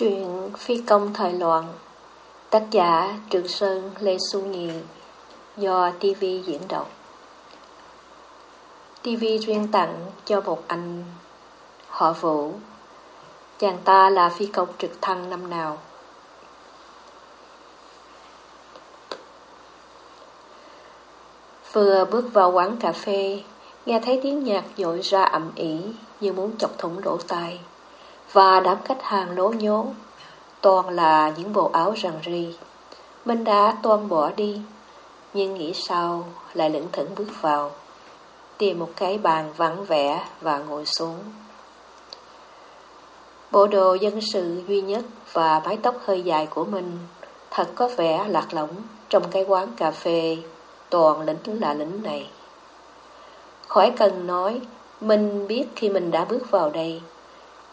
Truyện Phi công thời loạn, Tác giả Trường Sơn, Lê Xu Nhì, Do TV diễn đọc. TV duyên tặng cho một anh họ Vũ. Chàng ta là phi công trực thăng năm nào? Vừa bước vào quán cà phê, Nghe thấy tiếng nhạc dội ra ẩm ỉ Như muốn chọc thủng lỗ tai và đám khách hàng lố nhố, toàn là những bộ áo rằn ri. Mình đã toan bỏ đi, nhưng nghĩ sau lại lững thững bước vào, tìm một cái bàn vắng vẻ và ngồi xuống. Bộ đồ dân sự duy nhất và mái tóc hơi dài của mình thật có vẻ lạc lõng trong cái quán cà phê toàn lính là lính này. Khỏi cần nói, mình biết khi mình đã bước vào đây,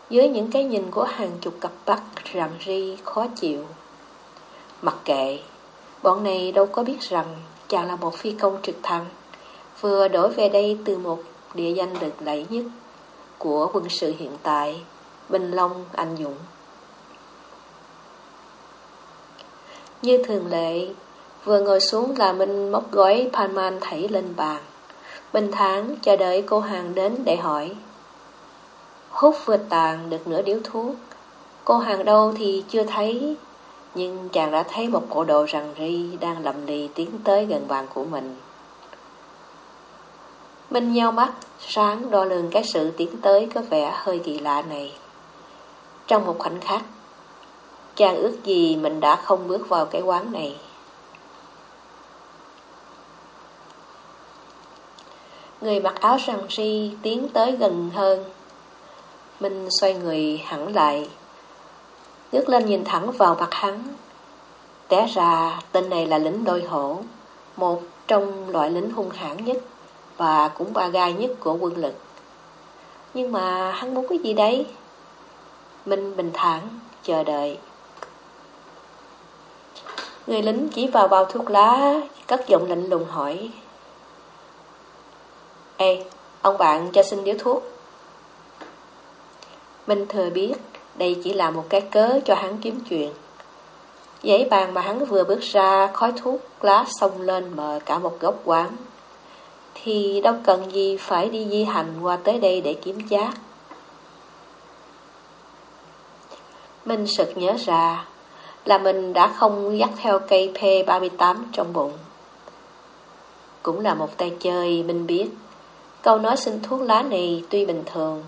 dưới những cái nhìn của hàng chục cặp mắt rằm ri khó chịu. Mặc kệ, bọn này đâu có biết rằng chàng là một phi công trực thăng, vừa đổi về đây từ một địa danh được lẫy nhất của quân sự hiện tại, Bình Long Anh Dũng. Như thường lệ, vừa ngồi xuống là Minh móc gói Panman thảy lên bàn. Bình tháng chờ đợi cô hàng đến để hỏi. Hút vừa tàn được nửa điếu thuốc. Cô hàng đâu thì chưa thấy, Nhưng chàng đã thấy một cổ đồ rằng ri Đang lầm lì tiến tới gần bàn của mình. Minh nhau mắt, Sáng đo lường cái sự tiến tới Có vẻ hơi kỳ lạ này. Trong một khoảnh khắc, Chàng ước gì mình đã không bước vào cái quán này. Người mặc áo rằng ri tiến tới gần hơn. Minh xoay người hẳn lại Ngước lên nhìn thẳng vào mặt hắn. Té ra tên này là lính đôi hổ Một trong loại lính hung hãn nhất Và cũng ba gai nhất của quân lực. Nhưng mà hắn muốn cái gì đấy? Minh bình thản chờ đợi. Người lính chỉ vào bao thuốc lá Cất giọng lạnh lùng hỏi. Ê, ông bạn cho xin điếu thuốc. Minh thừa biết đây chỉ là một cái cớ cho hắn kiếm chuyện. Giấy bàn mà hắn vừa bước ra, khói thuốc lá xông lên mờ cả một góc quán. Thì đâu cần gì phải đi di hành qua tới đây để kiếm giác. Minh sực nhớ ra là mình đã không dắt theo cây P38 trong bụng. Cũng là một tay chơi, Minh biết. Câu nói xin thuốc lá này tuy bình thường,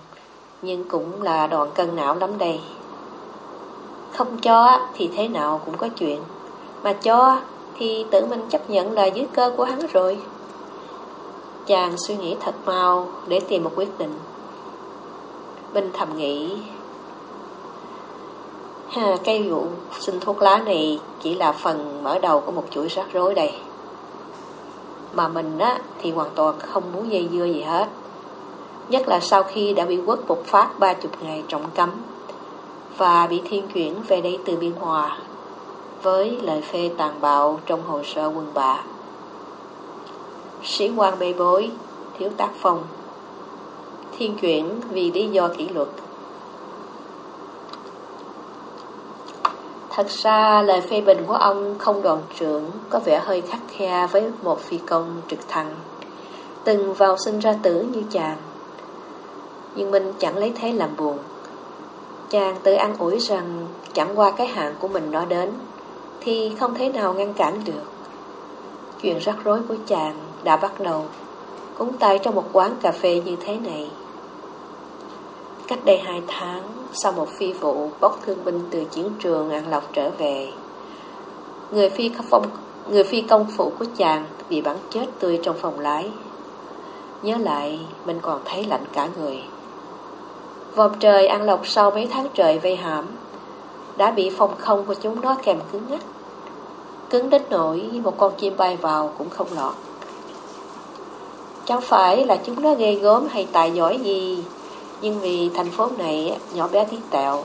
nhưng cũng là đoạn cân não lắm đây. Không cho thì thế nào cũng có chuyện. Mà cho thì tự mình chấp nhận là dưới cơ của hắn rồi. Chàng suy nghĩ thật mau để tìm một quyết định. Bình thầm nghĩ ha, Cái vụ xin thuốc lá này chỉ là phần mở đầu của một chuỗi rắc rối đây. Mà mình á thì hoàn toàn không muốn dây dưa gì hết nhất là sau khi đã bị quất một phát ba chục ngày trọng cấm và bị thiên chuyển về đây từ Biên Hòa với lời phê tàn bạo trong hồ sơ quân bạ. Sĩ quan bê bối, thiếu tác phong, thiên chuyển vì lý do kỷ luật. Thật ra lời phê bình của ông không đoàn trưởng có vẻ hơi khắc khe với một phi công trực thăng, từng vào sinh ra tử như chàng. Nhưng Minh chẳng lấy thế làm buồn. Chàng tự ăn ủi rằng Chẳng qua cái hạn của mình nó đến, Thì không thể nào ngăn cản được. Chuyện rắc rối của chàng đã bắt đầu, Cúng tay trong một quán cà phê như thế này. Cách đây hai tháng, Sau một phi vụ bốc thương binh từ chiến trường An Lộc trở về, Người phi phong, người phi công phụ của chàng Bị bắn chết tươi trong phòng lái. Nhớ lại Mình còn thấy lạnh cả người. Vòng trời ăn lộc sau mấy tháng trời vây hãm, Đã bị phòng không của chúng nó kèm cứng ngắt. Cứng đến nỗi một con chim bay vào cũng không lọt. Chẳng phải là chúng nó ghê gớm hay tài giỏi gì, Nhưng vì thành phố này nhỏ bé tí tẹo,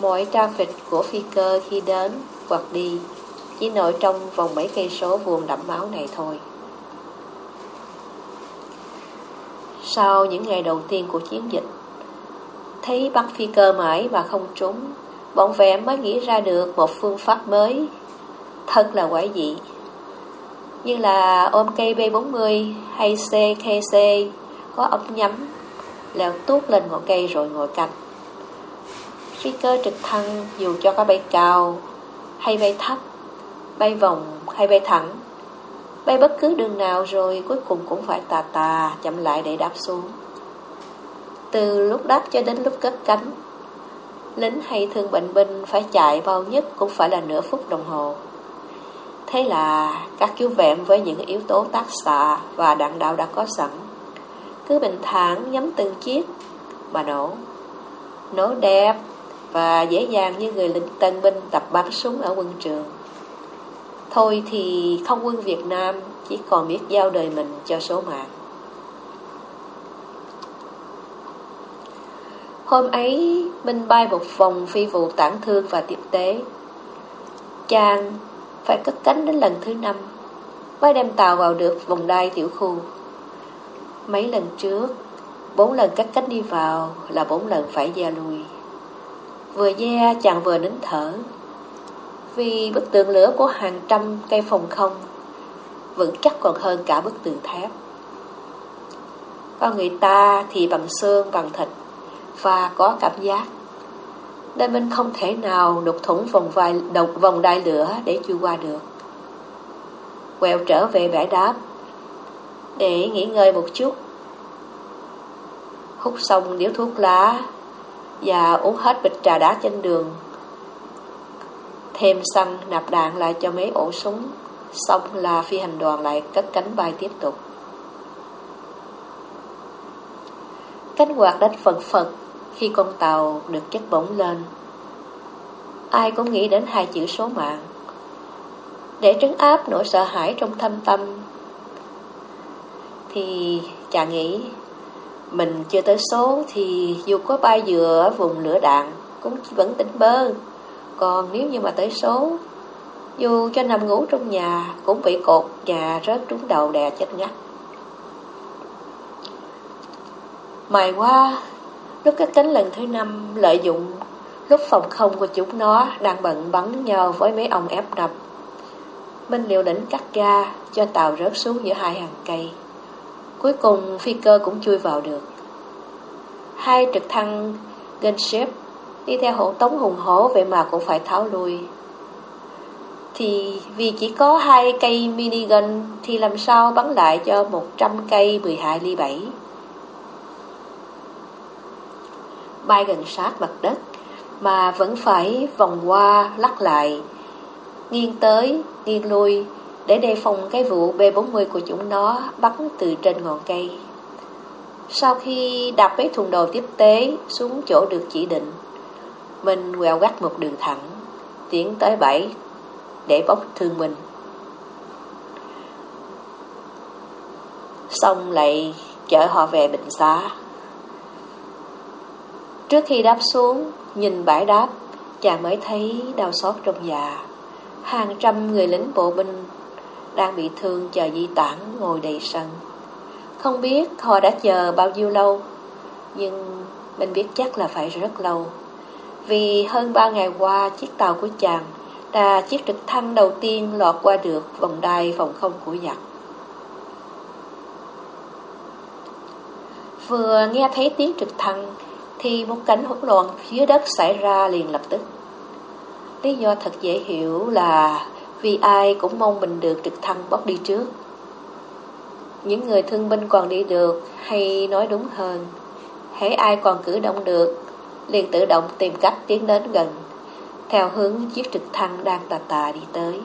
Mọi traffic của phi cơ khi đến hoặc đi Chỉ nổi trong vòng mấy cây số vuông đẫm máu này thôi. Sau những ngày đầu tiên của chiến dịch Thấy bắn phi cơ mãi mà không trúng bọn vẽ mới nghĩ ra được một phương pháp mới, thật là quái dị. Như là ôm cây B40 hay CKC có ống nhắm, leo tuốt lên ngọn cây rồi ngồi cạnh. Phi cơ trực thăng dù cho có bay cao hay bay thấp, bay vòng hay bay thẳng, bay bất cứ đường nào rồi cuối cùng cũng phải tà tà chậm lại để đáp xuống. Từ lúc đáp cho đến lúc cất cánh, lính hay thương bệnh binh phải chạy bao nhất cũng phải là nửa phút đồng hồ. Thế là các chú vẹn với những yếu tố tác xạ và đạn đạo đã có sẵn. Cứ bình thản nhắm từng chiếc mà nổ. Nổ đẹp và dễ dàng như người lính tân binh tập bắn súng ở quân trường. Thôi thì không quân Việt Nam chỉ còn biết giao đời mình cho số mạng. Hôm ấy, Minh bay một vòng phi vụ tản thương và tiếp tế. Chàng phải cất cánh đến lần thứ năm mới đem tàu vào được vòng đai tiểu khu. Mấy lần trước, bốn lần cất cánh đi vào là bốn lần phải ra lui. Vừa da chàng vừa nín thở, vì bức tường lửa của hàng trăm cây phòng không vững chắc còn hơn cả bức tường thép. Con người ta thì bằng xương, bằng thịt và có cảm giác. Nên mình không thể nào đục thủng vòng, vai, độc vòng đai lửa để chui qua được. Quẹo trở về bãi đáp để nghỉ ngơi một chút. Hút xong điếu thuốc lá và uống hết bịch trà đá trên đường. Thêm xăng nạp đạn lại cho mấy ổ súng, xong là phi hành đoàn lại cất cánh bay tiếp tục. Cánh quạt đánh phần phật khi con tàu được chất bổng lên. Ai cũng nghĩ đến hai chữ số mạng. Để trấn áp nỗi sợ hãi trong thâm tâm, thì chàng nghĩ mình chưa tới số thì dù có bay dừa ở vùng lửa đạn cũng vẫn tỉnh bơ. Còn nếu như mà tới số, dù cho nằm ngủ trong nhà cũng bị cột nhà rớt trúng đầu đè chết ngắt. Mày qua Lúc cách cánh lần thứ năm, lợi dụng lúc phòng không của chúng nó đang bận bắn nhau với mấy ông ép đập. Minh liều đỉnh cắt ga, cho tàu rớt xuống giữa hai hàng cây. Cuối cùng phi cơ cũng chui vào được. Hai trực thăng Gunship đi theo hộ tống hùng hổ vậy mà cũng phải tháo lui. Thì vì chỉ có hai cây minigun thì làm sao bắn lại cho 100 cây 12 ly 7. Bay gần sát mặt đất, mà vẫn phải vòng qua, lắc lại, nghiêng tới, nghiêng lui, để đề phòng cái vụ B-40 của chúng nó bắn từ trên ngọn cây. Sau khi đạp mấy thùng đồ tiếp tế xuống chỗ được chỉ định, mình quẹo gắt một đường thẳng, tiến tới bảy để bốc thương mình. Xong lại chở họ về bệnh xá. Trước khi đáp xuống, nhìn bãi đáp, chàng mới thấy đau xót trong dạ. Hàng trăm người lính bộ binh đang bị thương chờ di tản ngồi đầy sân. Không biết họ đã chờ bao nhiêu lâu, nhưng mình biết chắc là phải rất lâu. Vì hơn ba ngày qua, chiếc tàu của chàng là chiếc trực thăng đầu tiên lọt qua được vòng đai phòng không của giặc. Vừa nghe thấy tiếng trực thăng, thì một cảnh hỗn loạn phía đất xảy ra liền lập tức. Lý do thật dễ hiểu là vì ai cũng mong mình được trực thăng bóc đi trước. Những người thương binh còn đi được, hay nói đúng hơn, hãy ai còn cử động được, liền tự động tìm cách tiến đến gần, theo hướng chiếc trực thăng đang tà tà đi tới.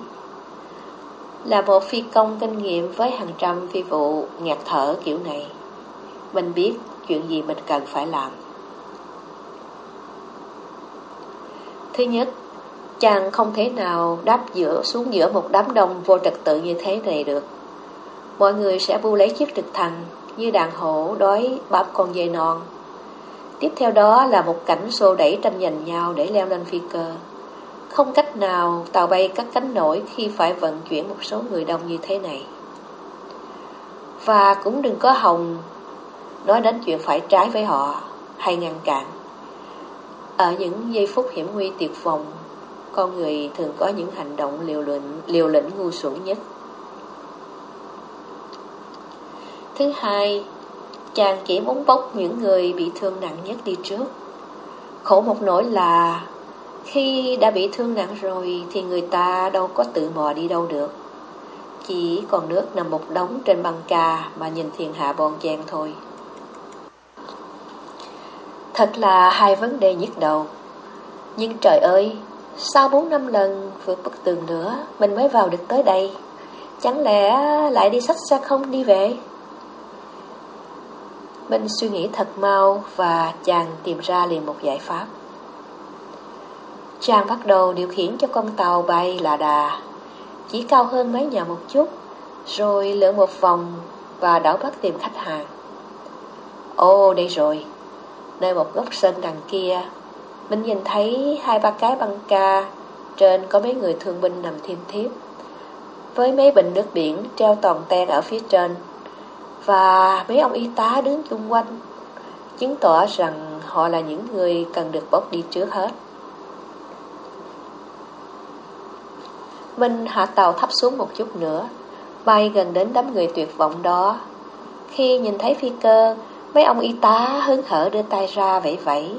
Là một phi công kinh nghiệm với hàng trăm phi vụ ngạt thở kiểu này, mình biết chuyện gì mình cần phải làm. Thứ nhất, chàng không thể nào đáp giữa xuống giữa một đám đông vô trật tự như thế này được. Mọi người sẽ bu lấy chiếc trực thăng như đàn hổ đói bám con dây non. Tiếp theo đó là một cảnh xô đẩy tranh giành nhau để leo lên phi cơ. Không cách nào tàu bay cắt cánh nổi khi phải vận chuyển một số người đông như thế này. Và cũng đừng có hồng nói đến chuyện phải trái với họ hay ngăn cản. Ở những giây phút hiểm nguy tuyệt vọng, con người thường có những hành động liều lĩnh, liều lĩnh ngu xuẩn nhất. Thứ hai, chàng chỉ muốn bốc những người bị thương nặng nhất đi trước. Khổ một nỗi là khi đã bị thương nặng rồi thì người ta đâu có tự mò đi đâu được. Chỉ còn nước nằm một đống trên băng cà mà nhìn thiên hạ bọn chàng thôi. Thật là hai vấn đề nhức đầu. Nhưng trời ơi, sau bốn năm lần vượt bức tường nữa mình mới vào được tới đây. Chẳng lẽ lại đi sách xa không đi về? Minh suy nghĩ thật mau và chàng tìm ra liền một giải pháp. Chàng bắt đầu điều khiển cho con tàu bay là đà, chỉ cao hơn mấy nhà một chút, rồi lượn một vòng và đảo bắt tìm khách hàng. Ồ, đây rồi, nơi một góc sân đằng kia, mình nhìn thấy hai ba cái băng ca, trên có mấy người thương binh nằm thiêm thiếp, với mấy bình nước biển treo toàn ten ở phía trên và mấy ông y tá đứng chung quanh, chứng tỏ rằng họ là những người cần được bốc đi trước hết. Mình hạ tàu thấp xuống một chút nữa, bay gần đến đám người tuyệt vọng đó. Khi nhìn thấy phi cơ, mấy ông y tá hứng hở đưa tay ra vẫy vẫy.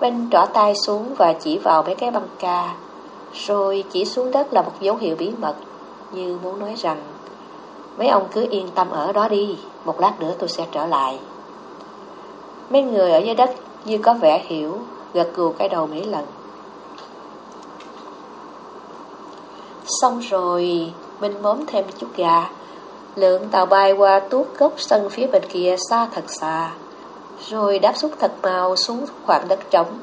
Minh trỏ tay xuống và chỉ vào mấy cái băng ca, rồi chỉ xuống đất là một dấu hiệu bí mật, như muốn nói rằng Mấy ông cứ yên tâm ở đó đi Một lát nữa tôi sẽ trở lại. Mấy người ở dưới đất Như có vẻ hiểu Gật gù cái đầu mấy lần. Xong rồi Minh mớm thêm chút gà Lượng tàu bay qua tuốt gốc sân phía bên kia xa thật xa Rồi đáp xuống thật mau xuống khoảng đất trống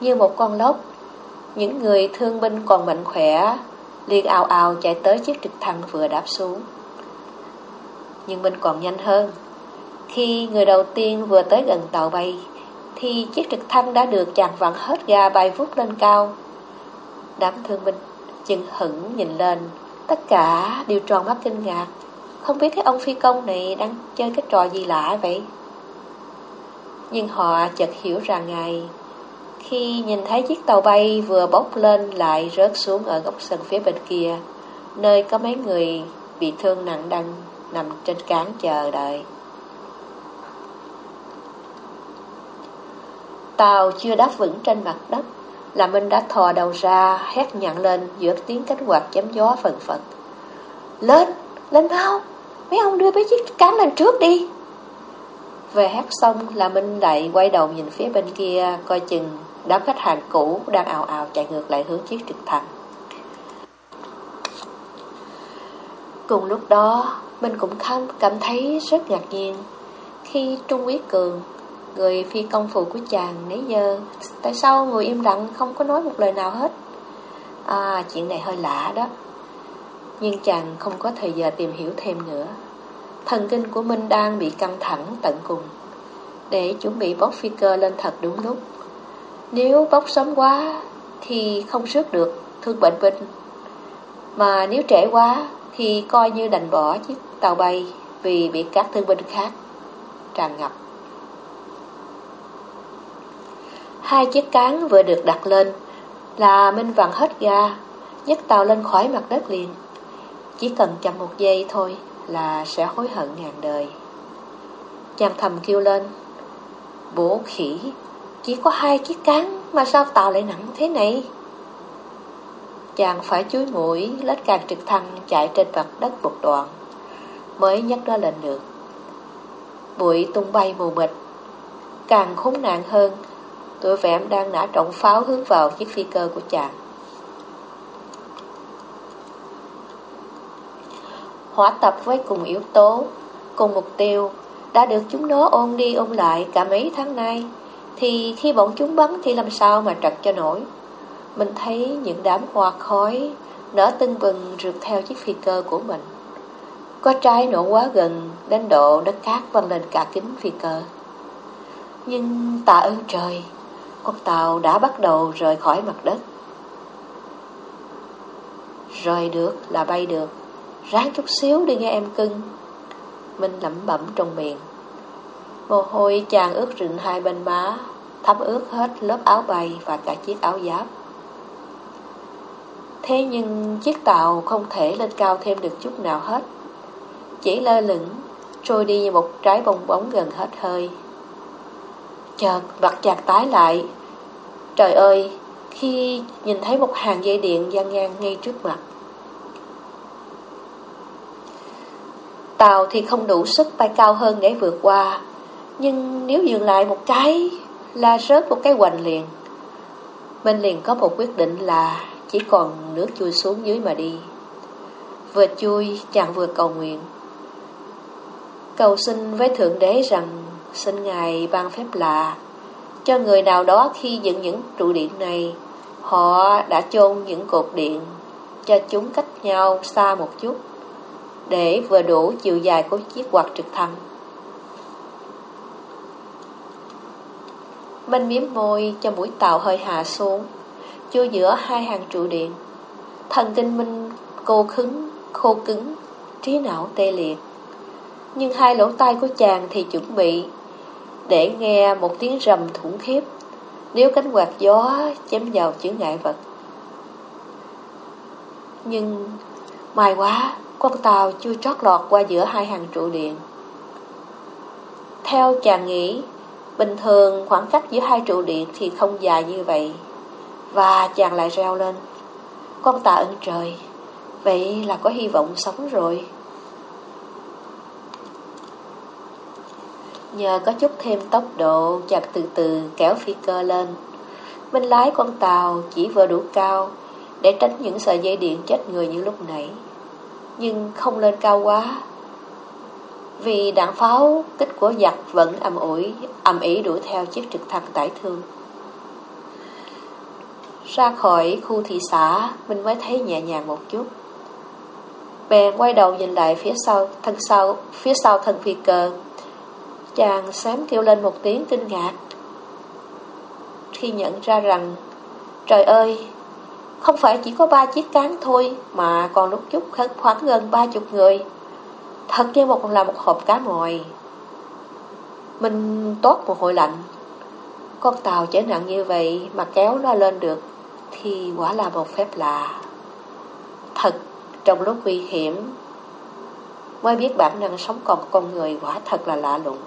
Như một con lốc Những người thương binh còn mạnh khỏe liền ào ào chạy tới chiếc trực thăng vừa đáp xuống. Nhưng mình còn nhanh hơn. Khi người đầu tiên vừa tới gần tàu bay, thì chiếc trực thăng đã được chàng vặn hết ga bay vút lên cao. Đám thương binh chừng hững nhìn lên, tất cả đều tròn mắt kinh ngạc. Không biết cái ông phi công này đang chơi cái trò gì lạ vậy? Nhưng họ chợt hiểu rằng ngài khi nhìn thấy chiếc tàu bay vừa bốc lên lại rớt xuống ở góc sân phía bên kia, nơi có mấy người bị thương nặng đang nằm trên cán chờ đợi. Tàu chưa đáp vững trên mặt đất, là Minh đã thò đầu ra, hét nhặn lên giữa tiếng cánh quạt chém gió phần phật. Lên, lên mau, mấy ông đưa mấy chiếc cán lên trước đi. Về hát xong là Minh lại quay đầu nhìn phía bên kia coi chừng Đám khách hàng cũ đang ào ào chạy ngược lại hướng chiếc trực thăng. Cùng lúc đó, mình cũng không cảm thấy rất ngạc nhiên khi Trung Quý Cường, người phi công phụ của chàng nãy giờ, tại sao người im lặng không có nói một lời nào hết? À, chuyện này hơi lạ đó. Nhưng chàng không có thời giờ tìm hiểu thêm nữa. Thần kinh của mình đang bị căng thẳng tận cùng. Để chuẩn bị bóc phi cơ lên thật đúng lúc nếu bốc sớm quá thì không rước được thương bệnh binh. Mà nếu trễ quá thì coi như đành bỏ chiếc tàu bay vì bị các thương binh khác tràn ngập. Hai chiếc cán vừa được đặt lên là Minh vặn hết ga, nhấc tàu lên khỏi mặt đất liền. Chỉ cần chậm một giây thôi là sẽ hối hận ngàn đời. Chàng thầm kêu lên, bố khỉ, chỉ có hai chiếc cán mà sao tàu lại nặng thế này? Chàng phải chuối mũi lết càng trực thăng chạy trên mặt đất một đoạn mới nhấc nó lên được. Bụi tung bay mù mịt, càng khốn nạn hơn, tôi và em đang nã trọng pháo hướng vào chiếc phi cơ của chàng. Hỏa tập với cùng yếu tố, cùng mục tiêu, đã được chúng nó ôn đi ôn lại cả mấy tháng nay. Thì khi bọn chúng bắn thì làm sao mà trật cho nổi Mình thấy những đám hoa khói Nở tưng bừng rượt theo chiếc phi cơ của mình Có trái nổ quá gần Đến độ đất cát văng lên cả kính phi cơ Nhưng tạ ơn trời con tàu đã bắt đầu rời khỏi mặt đất Rời được là bay được Ráng chút xíu đi nghe em cưng Minh lẩm bẩm trong miệng Mồ hôi chàng ướt rịn hai bên má thấm ướt hết lớp áo bay và cả chiếc áo giáp. Thế nhưng chiếc tàu không thể lên cao thêm được chút nào hết. Chỉ lơ lửng, trôi đi như một trái bong bóng gần hết hơi. Chợt mặt chàng tái lại. Trời ơi, khi nhìn thấy một hàng dây điện gian ngang ngay trước mặt. Tàu thì không đủ sức bay cao hơn để vượt qua, nhưng nếu dừng lại một cái là rớt một cái hoành liền. Minh liền có một quyết định là chỉ còn nước chui xuống dưới mà đi. Vừa chui, chàng vừa cầu nguyện. Cầu xin với Thượng Đế rằng xin Ngài ban phép lạ cho người nào đó khi dựng những trụ điện này, họ đã chôn những cột điện cho chúng cách nhau xa một chút để vừa đủ chiều dài của chiếc quạt trực thăng. Minh miếm môi cho mũi tàu hơi hạ xuống, chua giữa hai hàng trụ điện. Thần kinh Minh cô cứng, khô cứng, trí não tê liệt. Nhưng hai lỗ tai của chàng thì chuẩn bị để nghe một tiếng rầm thủng khiếp nếu cánh quạt gió chém vào chữ ngại vật. Nhưng may quá, con tàu chưa trót lọt qua giữa hai hàng trụ điện. Theo chàng nghĩ, bình thường khoảng cách giữa hai trụ điện thì không dài như vậy. Và chàng lại reo lên. Con tà ơn trời, vậy là có hy vọng sống rồi. Nhờ có chút thêm tốc độ, chặt từ từ kéo phi cơ lên. Bên lái con tàu chỉ vừa đủ cao để tránh những sợi dây điện chết người như lúc nãy. Nhưng không lên cao quá. Vì đạn pháo kích của giặc vẫn ầm ủi, ầm ý đuổi theo chiếc trực thăng tải thương. Ra khỏi khu thị xã, mình mới thấy nhẹ nhàng một chút. Bèn quay đầu nhìn lại phía sau, thân sau, phía sau thân phi cơ Chàng sám kêu lên một tiếng kinh ngạc. Khi nhận ra rằng, Trời ơi, Không phải chỉ có ba chiếc cán thôi Mà còn lúc chút khoảng gần ba chục người. Thật như một, là một hộp cá mồi. Mình tốt một hội lạnh. Con tàu chở nặng như vậy Mà kéo nó lên được Thì quả là một phép lạ. Thật, trong lúc nguy hiểm, Mới biết bản năng sống còn con người quả thật là lạ lùng.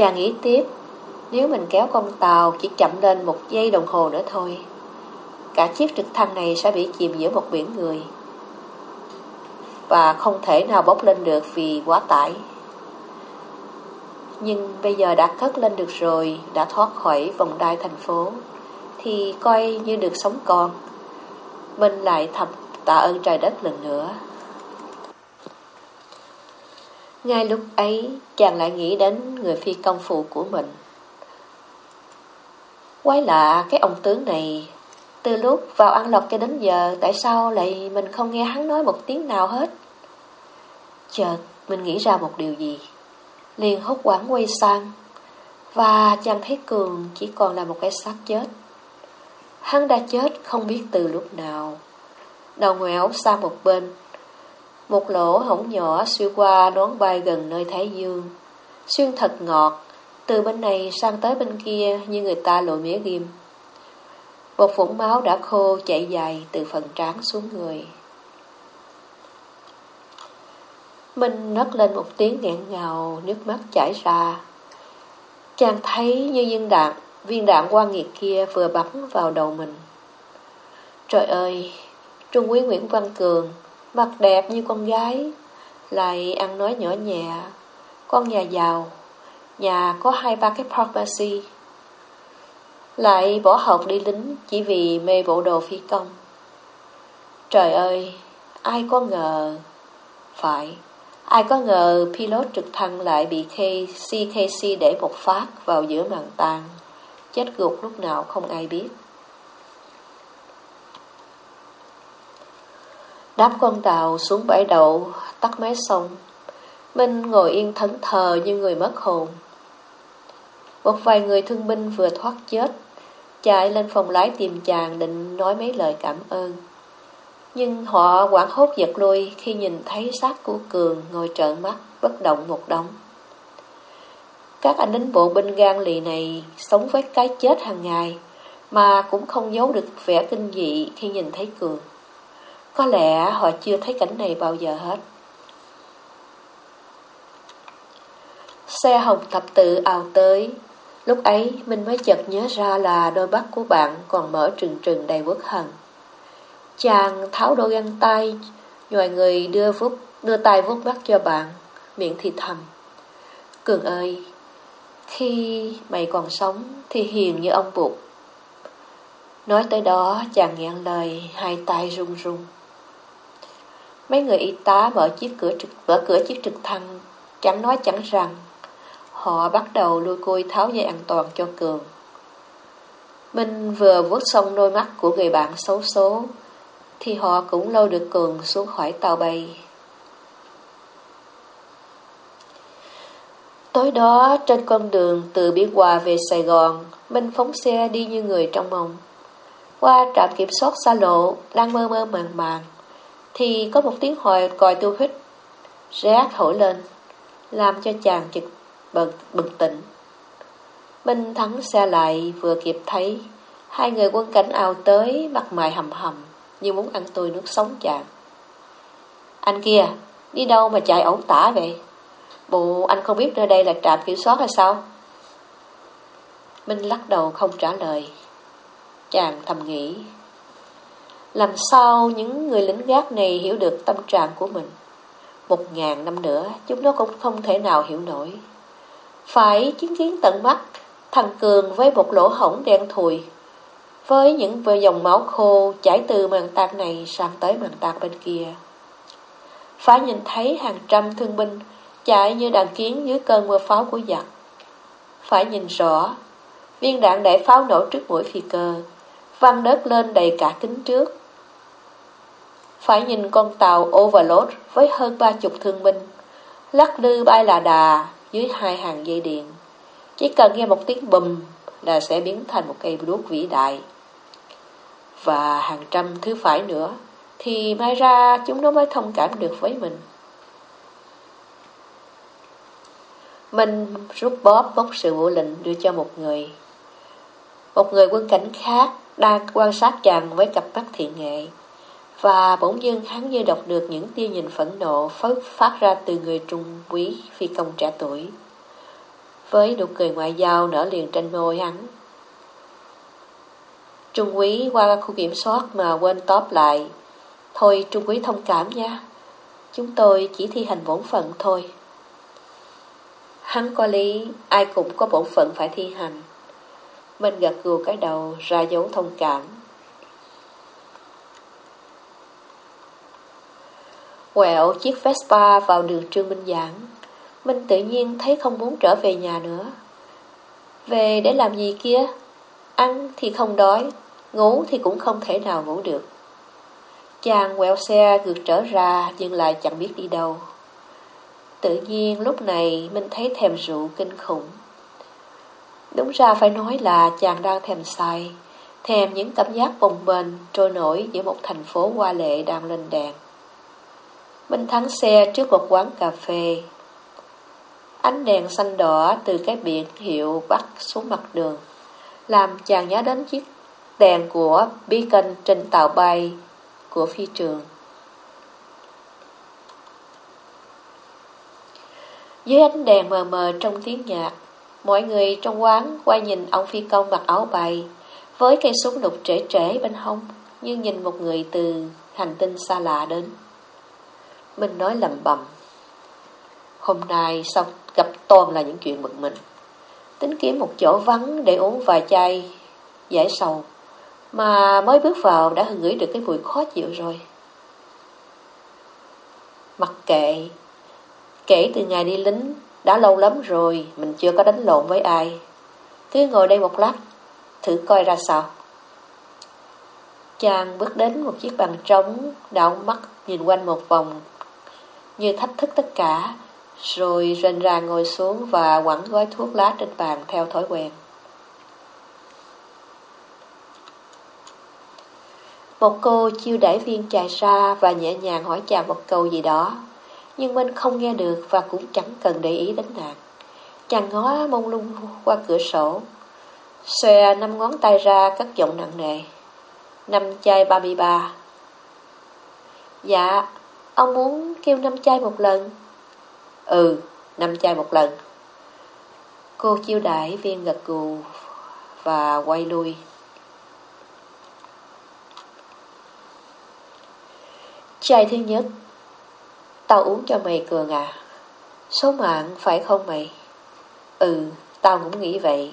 Chàng nghĩ tiếp, nếu mình kéo con tàu chỉ chậm lên một giây đồng hồ nữa thôi, cả chiếc trực thăng này sẽ bị chìm giữa một biển người. Và không thể nào bốc lên được vì quá tải. Nhưng bây giờ đã cất lên được rồi, đã thoát khỏi vòng đai thành phố, thì coi như được sống còn. Mình lại thầm tạ ơn trời đất lần nữa. Ngay lúc ấy, chàng lại nghĩ đến người phi công phụ của mình. Quái lạ cái ông tướng này, từ lúc vào ăn lộc cho đến giờ, tại sao lại mình không nghe hắn nói một tiếng nào hết? Chợt, mình nghĩ ra một điều gì. Liền hốt quảng quay sang, và chàng thấy Cường chỉ còn là một cái xác chết. Hắn đã chết không biết từ lúc nào. Đầu ngoẻo sang một bên, một lỗ hổng nhỏ xuyên qua đón bay gần nơi Thái Dương. Xuyên thật ngọt, từ bên này sang tới bên kia như người ta lội mía ghim. Một vũng máu đã khô chảy dài từ phần trán xuống người. Minh nấc lên một tiếng nghẹn ngào, nước mắt chảy ra. Chàng thấy như viên đạn, viên đạn quan nghiệt kia vừa bắn vào đầu mình. Trời ơi, Trung quý Nguyễn Văn Cường Mặt đẹp như con gái, Lại ăn nói nhỏ nhẹ. Con nhà giàu, Nhà có hai ba cái pharmacy Lại bỏ học đi lính Chỉ vì mê bộ đồ phi công. Trời ơi, Ai có ngờ, Phải, Ai có ngờ pilot trực thăng lại bị CKC để một phát vào giữa màn tàn. Chết gục lúc nào không ai biết. Đáp con tàu xuống bãi đậu, tắt máy xong. Minh ngồi yên thẫn thờ như người mất hồn. Một vài người thương binh vừa thoát chết, chạy lên phòng lái tìm chàng định nói mấy lời cảm ơn. Nhưng họ quảng hốt giật lui khi nhìn thấy xác của Cường ngồi trợn mắt, bất động một đống. Các anh lính bộ binh gan lì này sống với cái chết hàng ngày, mà cũng không giấu được vẻ kinh dị khi nhìn thấy Cường. Có lẽ họ chưa thấy cảnh này bao giờ hết. Xe hồng thập tự ào tới. Lúc ấy, mình mới chợt nhớ ra là đôi mắt của bạn còn mở trừng trừng đầy bất hận. Chàng tháo đôi găng tay, nhòi người đưa vuốt đưa tay vuốt mắt cho bạn, miệng thì thầm. Cường ơi, khi mày còn sống thì hiền như ông Bụt. Nói tới đó, chàng nghẹn lời, hai tay run run. Mấy người y tá mở chiếc cửa trực mở cửa chiếc trực thăng, chẳng nói chẳng rằng. Họ bắt đầu lôi côi tháo dây an toàn cho Cường. Minh vừa vuốt xong đôi mắt của người bạn xấu số, thì họ cũng lôi được Cường xuống khỏi tàu bay. Tối đó, trên con đường từ Biên Hòa về Sài Gòn, Minh phóng xe đi như người trong mộng. Qua trạm kiểm soát xa lộ, đang mơ mơ màng màng, thì có một tiếng hồi còi tiêu hít, rác thổi lên, làm cho chàng trực bực, bực tỉnh. Minh thắng xe lại vừa kịp thấy hai người quân cảnh ào tới mặt mày hầm hầm như muốn ăn tôi nước sống chàng. Anh kia, đi đâu mà chạy ổn tả vậy? Bộ anh không biết nơi đây là trạm kiểm soát hay sao? Minh lắc đầu không trả lời. Chàng thầm nghĩ. Làm sao những người lính gác này hiểu được tâm trạng của mình? Một ngàn năm nữa, chúng nó cũng không thể nào hiểu nổi. Phải chứng kiến tận mắt, thằng Cường với một lỗ hổng đen thùi, với những vợ dòng máu khô chảy từ màn tạc này sang tới màn tạc bên kia. Phải nhìn thấy hàng trăm thương binh chạy như đàn kiến dưới cơn mưa pháo của giặc. Phải nhìn rõ, viên đạn đại pháo nổ trước mũi phi cơ, văng đất lên đầy cả kính trước. Phải nhìn con tàu Overlord với hơn ba chục thương binh, lắc lư bay là đà dưới hai hàng dây điện. Chỉ cần nghe một tiếng bùm là sẽ biến thành một cây đuốc vĩ đại. Và hàng trăm thứ phải nữa, thì mai ra chúng nó mới thông cảm được với mình. mình rút bóp bốc sự vũ lệnh đưa cho một người. Một người quân cảnh khác đang quan sát chàng với cặp mắt thiện nghệ. Và bỗng dưng hắn như đọc được những tia nhìn phẫn nộ phát ra từ người trung quý phi công trẻ tuổi. Với nụ cười ngoại giao nở liền trên môi hắn. Trung quý qua khu kiểm soát mà quên tóp lại. Thôi Trung quý thông cảm nha. Chúng tôi chỉ thi hành bổn phận thôi. Hắn có lý, ai cũng có bổn phận phải thi hành. Mình gật gù cái đầu, ra dấu thông cảm. Quẹo chiếc Vespa vào đường Trương Minh Giảng. Minh tự nhiên thấy không muốn trở về nhà nữa. Về để làm gì kia? Ăn thì không đói, ngủ thì cũng không thể nào ngủ được. Chàng quẹo xe ngược trở ra nhưng lại chẳng biết đi đâu. Tự nhiên lúc này minh thấy thèm rượu kinh khủng. Đúng ra phải nói là chàng đang thèm say, thèm những cảm giác bồng bềnh trôi nổi giữa một thành phố hoa lệ đang lên đèn. Minh thắng xe trước một quán cà phê. Ánh đèn xanh đỏ từ cái biển hiệu bắt xuống mặt đường, làm chàng nhớ đến chiếc đèn của Beacon trên tàu bay của phi trường. Dưới ánh đèn mờ mờ trong tiếng nhạc, mọi người trong quán quay nhìn ông phi công mặc áo bay, với cây súng lục trễ trễ bên hông, như nhìn một người từ hành tinh xa lạ đến. Mình nói lầm bầm. Hôm nay sao gặp toàn là những chuyện bực mình. Tính kiếm một chỗ vắng để uống vài chai giải sầu, mà mới bước vào đã ngửi được cái mùi khó chịu rồi. Mặc kệ, Kể từ ngày đi lính, đã lâu lắm rồi, mình chưa có đánh lộn với ai. Cứ ngồi đây một lát, thử coi ra sao. Chàng bước đến một chiếc bàn trống, đảo mắt nhìn quanh một vòng, như thách thức tất cả, rồi rên ra ngồi xuống và quẳng gói thuốc lá trên bàn theo thói quen. Một cô chiêu đãi viên chạy ra và nhẹ nhàng hỏi chàng một câu gì đó nhưng Minh không nghe được và cũng chẳng cần để ý đến nàng. Chàng ngó mông lung qua cửa sổ Xòe năm ngón tay ra cất giọng nặng nề Năm chai 33 Dạ Ông muốn kêu năm chai một lần. Ừ Năm chai một lần. Cô chiêu đãi viên gật gù Và quay lui. Chai thứ nhất Tao uống cho mày cường à. Số mạng phải không mày? Ừ Tao cũng nghĩ vậy.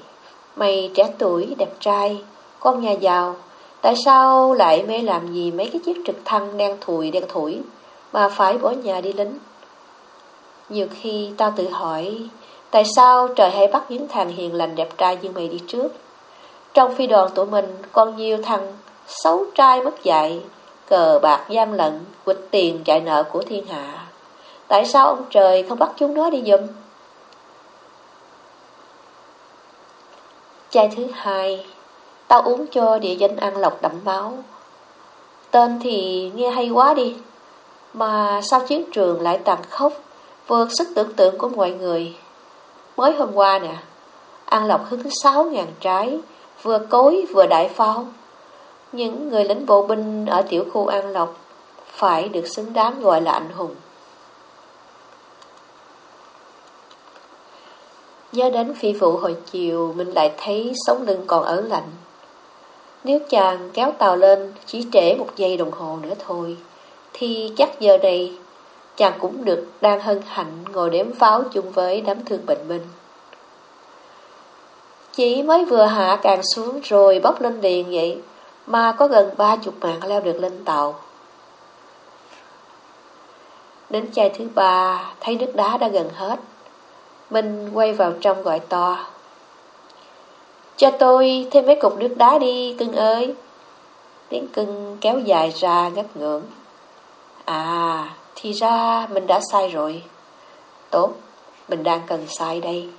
Mày trẻ tuổi, đẹp trai Con nhà giàu. Tại sao lại mê làm gì mấy cái chiếc trực thăng đen thùi đen thủi mà phải bỏ nhà đi lính. Nhiều khi tao tự hỏi Tại sao trời hay bắt những thằng hiền lành đẹp trai như mày đi trước? Trong phi đoàn tụi mình còn nhiều thằng xấu trai mất dạy Cờ bạc giam lận, quỵt tiền chạy nợ của thiên hạ. Tại sao ông trời không bắt chúng nó đi giùm? Chai thứ hai Tao uống cho địa danh ăn lọc đậm máu. Tên thì nghe hay quá đi. Mà sao chiến trường lại tàn khốc, Vượt sức tưởng tượng của mọi người. Mới hôm qua nè, An Lộc hứng sáu ngàn trái, Vừa cối vừa đại pháo. Những người lính bộ binh Ở tiểu khu An Lộc Phải được xứng đáng gọi là anh hùng. Nhớ đến phi vụ hồi chiều, Mình lại thấy sống lưng còn ở lạnh. Nếu chàng kéo tàu lên, Chỉ trễ một giây đồng hồ nữa thôi thì chắc giờ đây Chàng cũng được đang hân hạnh Ngồi đếm pháo chung với đám thương bệnh binh. Chỉ mới vừa hạ càng xuống Rồi bốc lên liền vậy Mà có gần ba chục mạng leo được lên tàu. Đến chai thứ ba, Thấy nước đá đã gần hết. Minh quay vào trong gọi to. Cho tôi thêm mấy cục nước đá đi, cưng ơi. Tiếng cưng kéo dài ra ngắt ngưỡng. À thì ra mình đã sai rồi Tốt Mình đang cần sai đây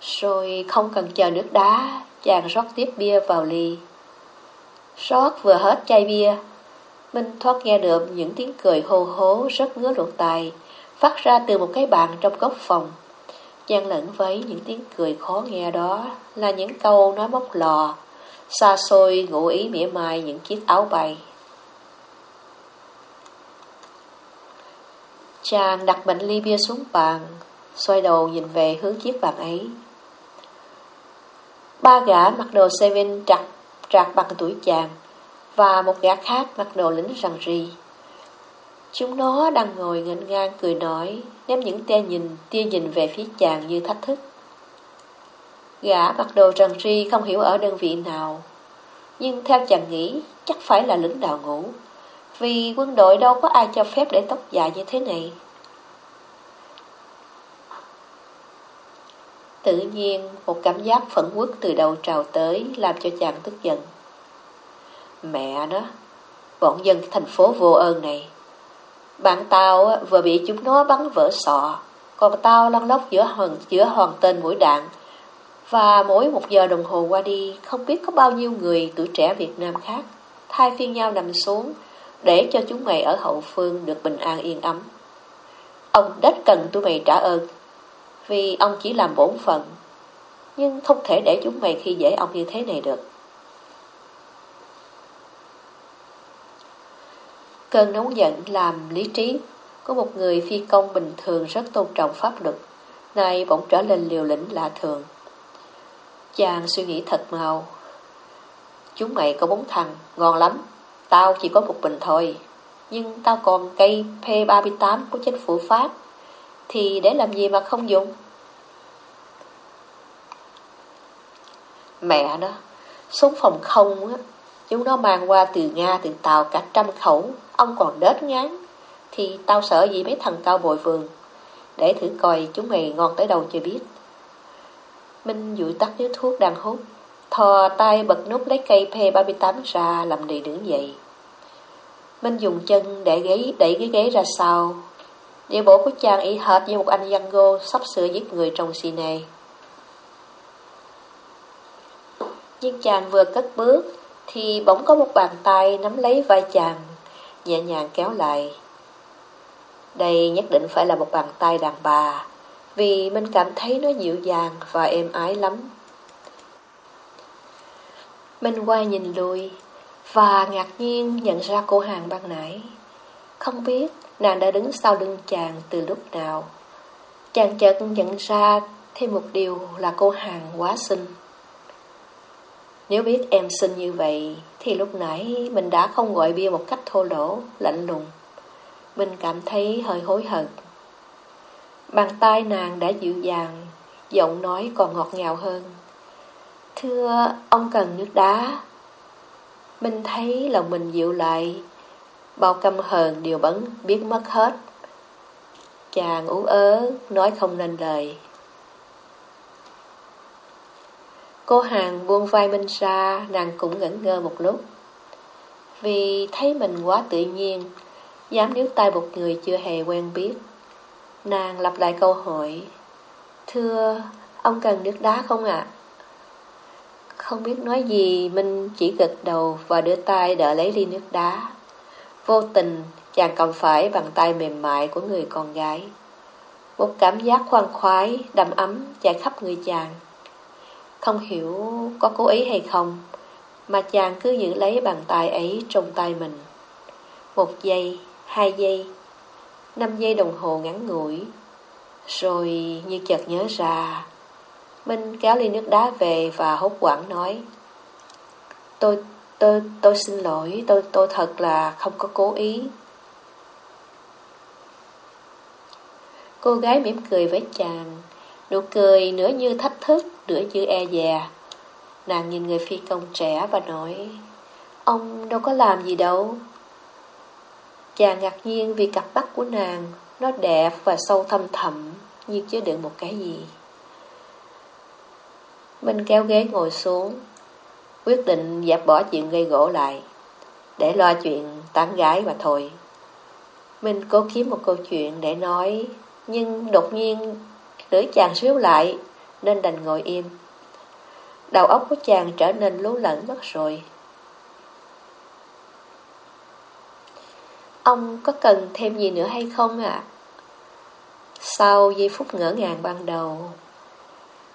Rồi không cần chờ nước đá Chàng rót tiếp bia vào ly Rót vừa hết chai bia Minh thoát nghe được những tiếng cười hô hố rất ngứa lỗ tai phát ra từ một cái bàn trong góc phòng. Gian lẫn với những tiếng cười khó nghe đó là những câu nói móc lò, xa xôi ngụ ý mỉa mai những chiếc áo bay. Chàng đặt bệnh ly bia xuống bàn, xoay đầu nhìn về hướng chiếc bàn ấy. Ba gã mặc đồ Seven trạc, trạc bằng tuổi chàng, và một gã khác mặc đồ lính rằn ri. Chúng nó đang ngồi ngân ngang cười nói, ném những tia nhìn, tia nhìn về phía chàng như thách thức. Gã mặc đồ trần ri không hiểu ở đơn vị nào, nhưng theo chàng nghĩ chắc phải là lính đào ngũ, vì quân đội đâu có ai cho phép để tóc dài như thế này. Tự nhiên, một cảm giác phẫn quốc từ đầu trào tới làm cho chàng tức giận. Mẹ nó, bọn dân thành phố vô ơn này, bạn tao vừa bị chúng nó bắn vỡ sọ, còn tao lăn lóc giữa hoàng, giữa hoàng tên mũi đạn. Và mỗi một giờ đồng hồ qua đi, không biết có bao nhiêu người tuổi trẻ Việt Nam khác thay phiên nhau nằm xuống để cho chúng mày ở hậu phương được bình an yên ấm. Ông đất cần tụi mày trả ơn, vì ông chỉ làm bổn phận, nhưng không thể để chúng mày khi dễ ông như thế này được. Cơn nóng giận làm lý trí của một người phi công bình thường rất tôn trọng pháp luật, nay bỗng trở lên liều lĩnh lạ thường. Chàng suy nghĩ thật mau. Chúng mày có bốn thằng, ngon lắm. Tao chỉ có một bình thôi. Nhưng tao còn cây P38 của chính phủ Pháp. Thì để làm gì mà không dùng? Mẹ nó, súng phòng không á, chúng nó mang qua từ Nga, từ Tàu cả trăm khẩu Ông còn đết ngán Thì tao sợ gì mấy thằng cao bồi vườn Để thử coi chúng mày ngon tới đâu chưa biết Minh dụi tắt điếu thuốc đang hút Thò tay bật nút lấy cây P38 ra làm đầy đứng dậy Minh dùng chân để ghế, đẩy cái ghế ra sau Điều bộ của chàng y hệt như một anh Django sắp sửa giết người trong cine Nhưng chàng vừa cất bước Thì bỗng có một bàn tay nắm lấy vai chàng nhẹ nhàng kéo lại. Đây nhất định phải là một bàn tay đàn bà, vì mình cảm thấy nó dịu dàng và êm ái lắm. Minh quay nhìn lui và ngạc nhiên nhận ra cô hàng ban nãy. Không biết nàng đã đứng sau lưng chàng từ lúc nào. Chàng chợt nhận ra thêm một điều là cô hàng quá xinh. Nếu biết em xinh như vậy thì lúc nãy mình đã không gọi bia một cách thô lỗ, lạnh lùng. Mình cảm thấy hơi hối hận. Bàn tay nàng đã dịu dàng, giọng nói còn ngọt ngào hơn. Thưa, ông cần nước đá. Mình thấy lòng mình dịu lại, bao căm hờn đều bẩn biết mất hết. Chàng ú ớ, nói không nên lời. Cô hàng buông vai Minh ra, nàng cũng ngẩn ngơ một lúc. Vì thấy mình quá tự nhiên, dám níu tay một người chưa hề quen biết. Nàng lặp lại câu hỏi, Thưa, ông cần nước đá không ạ? Không biết nói gì, Minh chỉ gật đầu và đưa tay đỡ lấy ly nước đá. Vô tình, chàng cầm phải bàn tay mềm mại của người con gái. Một cảm giác khoan khoái, đầm ấm chạy khắp người chàng. Không hiểu có cố ý hay không, mà chàng cứ giữ lấy bàn tay ấy trong tay mình. Một giây, hai giây, năm giây đồng hồ ngắn ngủi. Rồi như chợt nhớ ra, Minh kéo ly nước đá về và hốt quảng nói Tôi, tôi, tôi xin lỗi, tôi, tôi thật là không có cố ý. Cô gái mỉm cười với chàng, nụ cười nửa như thách thức, nửa như e dè. Nàng nhìn người phi công trẻ và nói, ông đâu có làm gì đâu. Chàng ngạc nhiên vì cặp mắt của nàng, nó đẹp và sâu thâm thẳm, như chứa đựng một cái gì. Minh kéo ghế ngồi xuống, quyết định dẹp bỏ chuyện gây gỗ lại, để lo chuyện tán gái mà thôi. Minh cố kiếm một câu chuyện để nói, nhưng đột nhiên lưỡi chàng xíu lại, nên đành ngồi im. Đầu óc của chàng trở nên lú lẫn mất rồi. Ông có cần thêm gì nữa hay không ạ? À? Sau giây phút ngỡ ngàng ban đầu,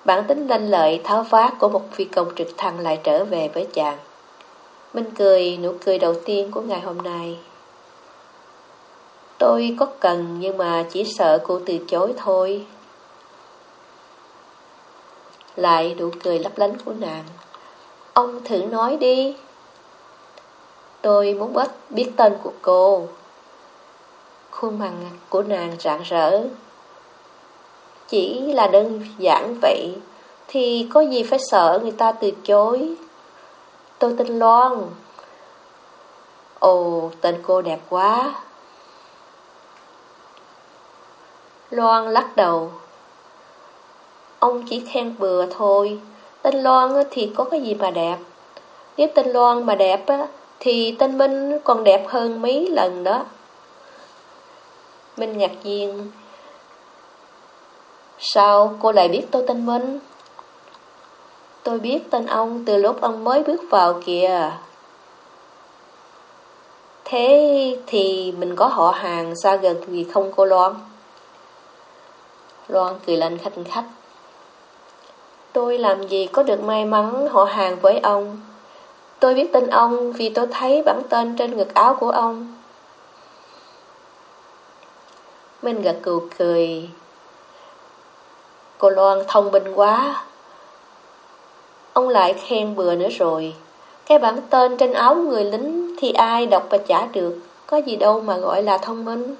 bản tính lanh lợi tháo vát của một phi công trực thăng lại trở về với chàng. Minh cười, nụ cười đầu tiên của ngày hôm nay. Tôi có cần nhưng mà chỉ sợ cô từ chối thôi. Lại nụ cười lấp lánh của nàng. Ông thử nói đi. Tôi muốn biết, biết tên của cô. Khuôn mặt của nàng rạng rỡ, chỉ là đơn giản vậy Thì có gì phải sợ người ta từ chối? Tôi tên Loan. Ồ, tên cô đẹp quá. Loan lắc đầu. Ông chỉ khen bừa thôi. Tên Loan thì có cái gì mà đẹp? Nếu tên Loan mà đẹp Thì tên Minh còn đẹp hơn mấy lần đó. Minh ngạc nhiên. Sao cô lại biết tôi tên Minh? Tôi biết tên ông từ lúc ông mới bước vào kìa. Thế thì mình có họ hàng xa gần gì không cô Loan? Loan cười lên khách khách. Tôi làm gì có được may mắn họ hàng với ông. Tôi biết tên ông vì tôi thấy bản tên trên ngực áo của ông. Minh gật cù cười, Cô Loan thông minh quá. Ông lại khen bừa nữa rồi. Cái bản tên trên áo người lính thì ai đọc và trả được, có gì đâu mà gọi là thông minh.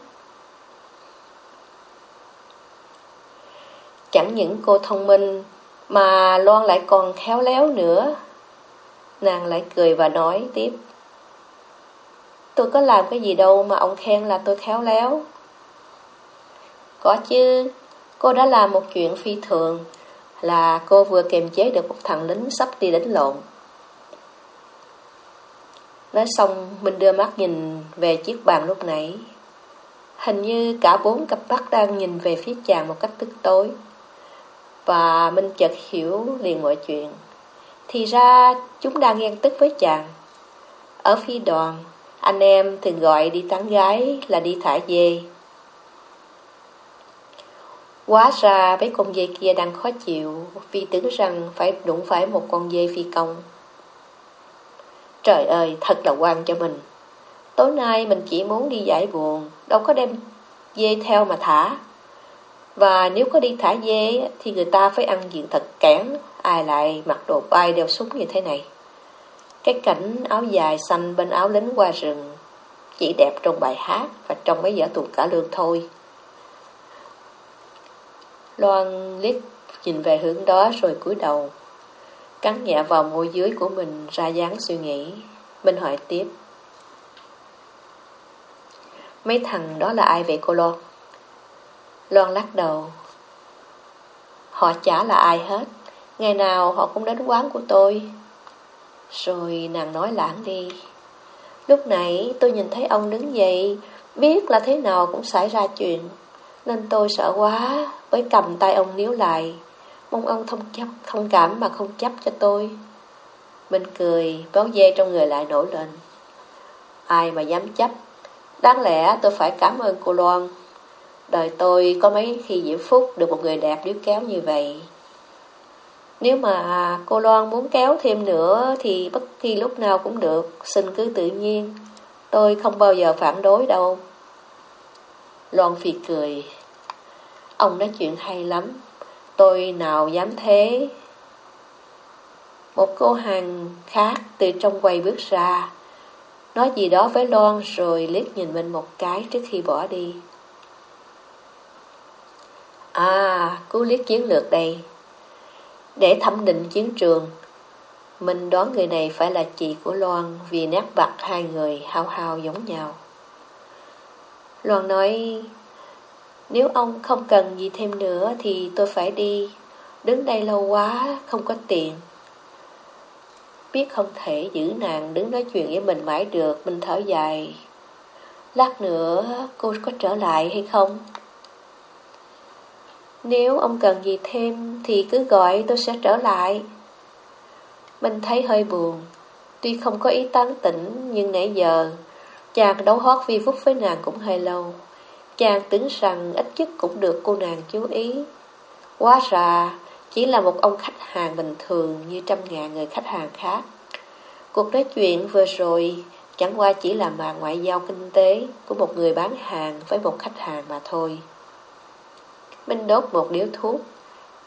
Chẳng những cô thông minh, mà Loan lại còn khéo léo nữa. Nàng lại cười và nói tiếp. Tôi có làm cái gì đâu mà ông khen là tôi khéo léo. Có chứ, Cô đã làm một chuyện phi thường, Là cô vừa kiềm chế được một thằng lính sắp đi đánh lộn. Nói xong mình đưa mắt nhìn về chiếc bàn lúc nãy. Hình như cả bốn cặp mắt đang nhìn về phía chàng một cách tức tối. Và Minh chợt hiểu liền mọi chuyện. Thì ra, chúng đang ghen tức với chàng. Ở phi đoàn, Anh em thường gọi đi tán gái là đi thả dê. Quá ra mấy con dê kia đang khó chịu vì tưởng rằng phải đụng phải một con dê phi công. Trời ơi, thật là quan cho mình. Tối nay mình chỉ muốn đi giải buồn, đâu có đem dê theo mà thả. Và nếu có đi thả dê thì người ta phải ăn diện thật kén, ai lại mặc đồ bay đeo súng như thế này. Cái cảnh áo dài xanh bên áo lính qua rừng chỉ đẹp trong bài hát và trong mấy vở tuồng cả lương thôi. Loan liếc nhìn về hướng đó rồi cúi đầu, cắn nhẹ vào môi dưới của mình ra dáng suy nghĩ. Minh hỏi tiếp. Mấy thằng đó là ai vậy cô Loan? Loan lắc đầu. Họ chả là ai hết. Ngày nào họ cũng đến quán của tôi. Rồi nàng nói lãng đi. Lúc nãy tôi nhìn thấy ông đứng dậy, biết là thế nào cũng xảy ra chuyện. Nên tôi sợ quá, với cầm tay ông níu lại. Mong ông thông chấp, thông cảm mà không chấp cho tôi. Mình cười, báo dê trong người lại nổi lên. Ai mà dám chấp Đáng lẽ tôi phải cảm ơn cô Loan Đời tôi có mấy khi diễm phúc Được một người đẹp điếu kéo như vậy Nếu mà cô Loan muốn kéo thêm nữa Thì bất kỳ lúc nào cũng được Xin cứ tự nhiên Tôi không bao giờ phản đối đâu Loan phì cười Ông nói chuyện hay lắm Tôi nào dám thế Một cô hàng khác từ trong quầy bước ra Nói gì đó với Loan rồi liếc nhìn mình một cái trước khi bỏ đi. À, cú liếc chiến lược đây. Để thẩm định chiến trường, mình đoán người này phải là chị của Loan vì nét mặt hai người hao hao giống nhau. Loan nói, nếu ông không cần gì thêm nữa thì tôi phải đi. Đứng đây lâu quá, không có tiền. Biết không thể giữ nàng đứng nói chuyện với mình mãi được Mình thở dài Lát nữa cô có trở lại hay không? Nếu ông cần gì thêm Thì cứ gọi tôi sẽ trở lại Mình thấy hơi buồn Tuy không có ý tán tỉnh Nhưng nãy giờ Chàng đấu hót vi phúc với nàng cũng hơi lâu Chàng tính rằng ít nhất cũng được cô nàng chú ý Quá ra chỉ là một ông khách hàng bình thường như trăm ngàn người khách hàng khác. Cuộc nói chuyện vừa rồi chẳng qua chỉ là màn ngoại giao kinh tế của một người bán hàng với một khách hàng mà thôi. Minh đốt một điếu thuốc,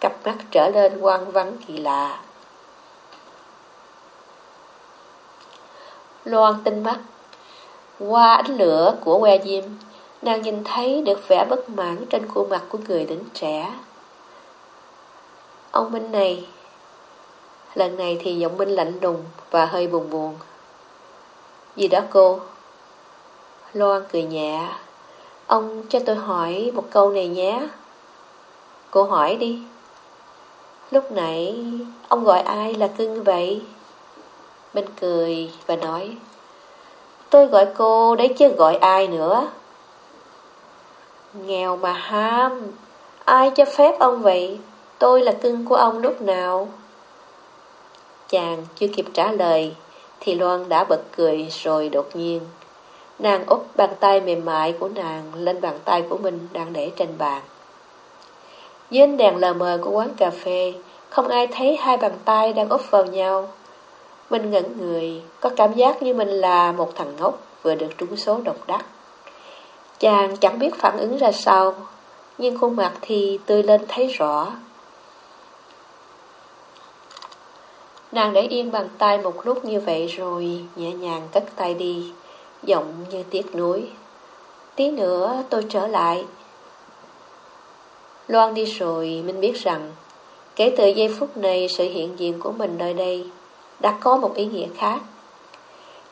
cặp mắt trở lên quang vắng kỳ lạ. Loan tinh mắt, qua ánh lửa của que diêm, nàng nhìn thấy được vẻ bất mãn trên khuôn mặt của người đỉnh trẻ. Ông Minh này, Lần này thì giọng Minh lạnh đùng Và hơi buồn buồn. Gì đó cô? Loan cười nhẹ. Ông cho tôi hỏi một câu này nhé. Cô hỏi đi. Lúc nãy, Ông gọi ai là cưng vậy? Minh cười và nói. Tôi gọi cô đấy chứ gọi ai nữa? Nghèo mà ham. Ai cho phép ông vậy? Tôi là cưng của ông lúc nào? Chàng chưa kịp trả lời, Thì Loan đã bật cười rồi đột nhiên. Nàng úp bàn tay mềm mại của nàng Lên bàn tay của mình đang để trên bàn. Dưới ánh đèn lờ mờ của quán cà phê, Không ai thấy hai bàn tay đang úp vào nhau. Mình ngẩn người, Có cảm giác như mình là một thằng ngốc Vừa được trúng số độc đắc. Chàng chẳng biết phản ứng ra sao Nhưng khuôn mặt thì tươi lên thấy rõ Nàng để yên bàn tay một lúc như vậy rồi nhẹ nhàng cất tay đi, giọng như tiếc nuối. Tí nữa tôi trở lại. Loan đi rồi, mình biết rằng kể từ giây phút này sự hiện diện của mình nơi đây đã có một ý nghĩa khác.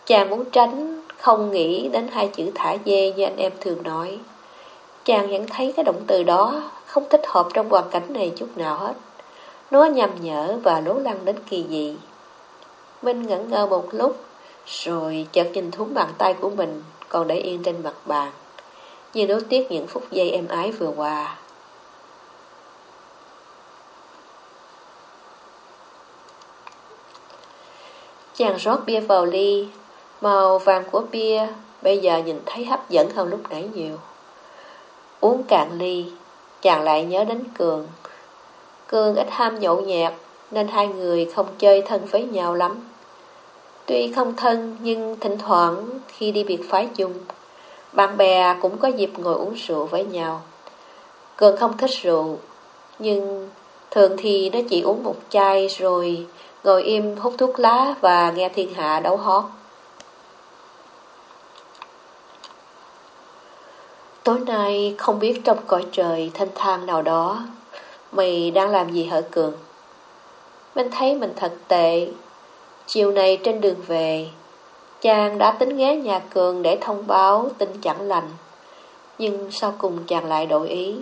Chàng muốn tránh không nghĩ đến hai chữ thả dê như anh em thường nói. Chàng vẫn thấy cái động từ đó không thích hợp trong hoàn cảnh này chút nào hết. Nó nhầm nhở và lố lăng đến kỳ dị. Minh ngẩn ngơ một lúc, rồi chợt nhìn thúng bàn tay của mình còn để yên trên mặt bàn, như nối tiếc những phút giây êm ái vừa qua. Chàng rót bia vào ly, màu vàng của bia bây giờ nhìn thấy hấp dẫn hơn lúc nãy nhiều. Uống cạn ly, chàng lại nhớ đến Cường. Cường ít ham nhậu nhẹt, nên hai người không chơi thân với nhau lắm. Tuy không thân nhưng thỉnh thoảng khi đi biệt phái chung, bạn bè cũng có dịp ngồi uống rượu với nhau. Cường không thích rượu, nhưng thường thì nó chỉ uống một chai rồi ngồi im hút thuốc lá và nghe thiên hạ đấu hót. Tối nay không biết trong cõi trời thanh thang nào đó, mày đang làm gì hở Cường? Mình thấy mình thật tệ. Chiều này trên đường về, chàng đã tính ghé nhà Cường để thông báo tin chẳng lành. Nhưng sau cùng chàng lại đổi ý.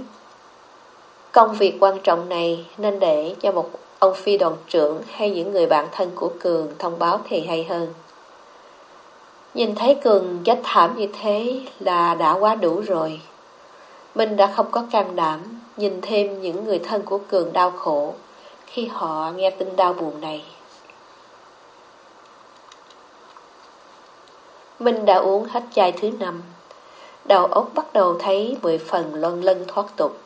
Công việc quan trọng này nên để cho một ông phi đoàn trưởng hay những người bạn thân của Cường thông báo thì hay hơn. Nhìn thấy Cường chết thảm như thế là đã quá đủ rồi. Mình đã không có can đảm nhìn thêm những người thân của Cường đau khổ khi họ nghe tin đau buồn này. Mình đã uống hết chai thứ năm. Đầu óc bắt đầu thấy mười phần lân lân thoát tục.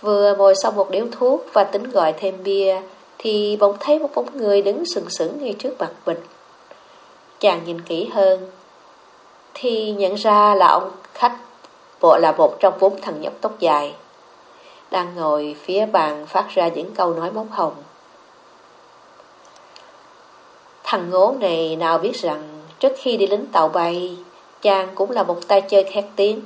Vừa ngồi xong một điếu thuốc và tính gọi thêm bia, thì bỗng thấy một bóng người đứng sừng sững ngay trước mặt mình. Chàng nhìn kỹ hơn, thì nhận ra là ông khách, bộ là một trong bốn thằng nhóc tóc dài, đang ngồi phía bàn phát ra những câu nói bóng hồng. Thằng ngố này nào biết rằng trước khi đi lính tàu bay, chàng cũng là một tay chơi khét tiếng.